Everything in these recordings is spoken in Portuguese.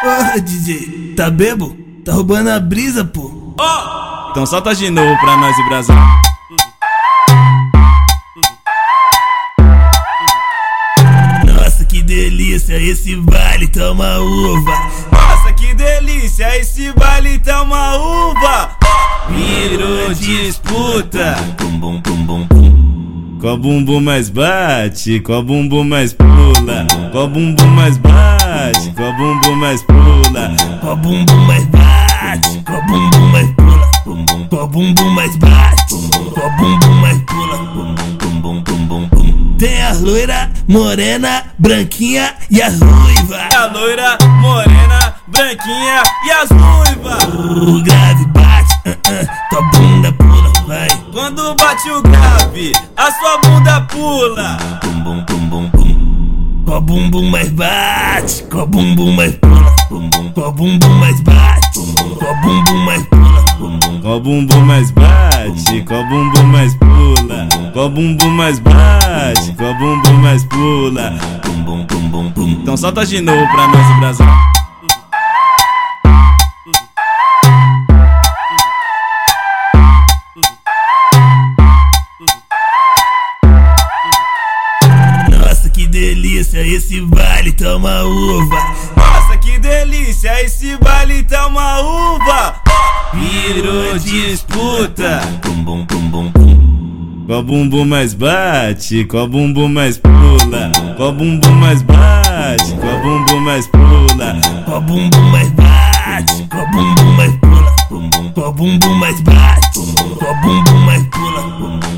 Porra, DJ, tá bebo? Tá roubando a brisa, pô. Oh! Então solta de novo pra nós e Brasil. Nossa, que delícia, esse baile toma uva. Nossa, que delícia, esse baile toma uva. Virou disputa. Qual bumbum mais bate, qual bumbum mais pula, qual bumbum mais bate, qual bumbum mais pula, qual bumbum mais bate, qual bumbum mais pula, qual bumbum mais bate, qual bumbum mais pula, bum bum bum bum bum. Tem a loira, morena, branquinha e as ruiva. A loira, morena, branquinha e as ruiva. O grave bate, uh -uh, tua bunda pula, vai. Quando bate o grave, a sua bunda pula. Bum bum bum bum bum. Qual bumbum mais bate, qual bumbum mais pula, bum bum. Qual bumbum mais bate, qual bumbum mais pula, bum bum. Qual bumbum mais bate, qual bumbum mais pula, qual bumbum mais bate, qual bumbum mais pula, bum bum bum bum bum. Então solta de novo pra nós o Brasil. Delícia, esse baile toma uva. Nossa, que delícia, esse baile toma uva. Virou disputa. Bum bum bum bum bum. Qual bumbum mais bate, qual bumbum mais pula, qual bumbum mais bate, qual bumbum mais pula, qual bumbum mais bate, qual bumbum mais pula, qual bumbum mais bate, qual bumbum mais pula,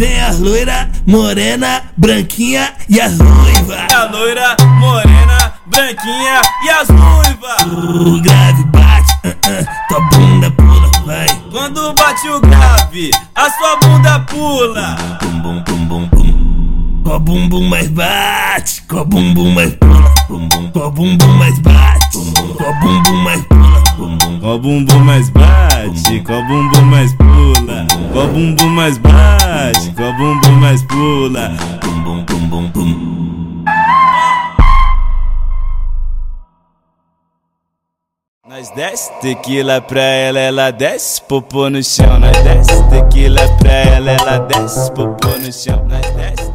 Tem a loira, morena, branquinha e as ruiva. A loira, morena, branquinha e as ruiva. O grave bate, uh -uh, tua bunda pula, vai. Quando bate o grave, a sua bunda pula. Bum bum bum bum bum. Qual bumbum mais bate, qual bumbum mais pula, bum bum. Qual bumbum mais bate, qual bumbum mais pula, bum bum. Qual bumbum mais bate, qual bumbum mais pula, qual bumbum mais bate, qual bumbum mais pula, bum bum bum bum bum. Nós desce tequila pra ela, ela desce, popô no chão. Nós desce tequila pra ela, ela desce, popô no chão. Nós desce.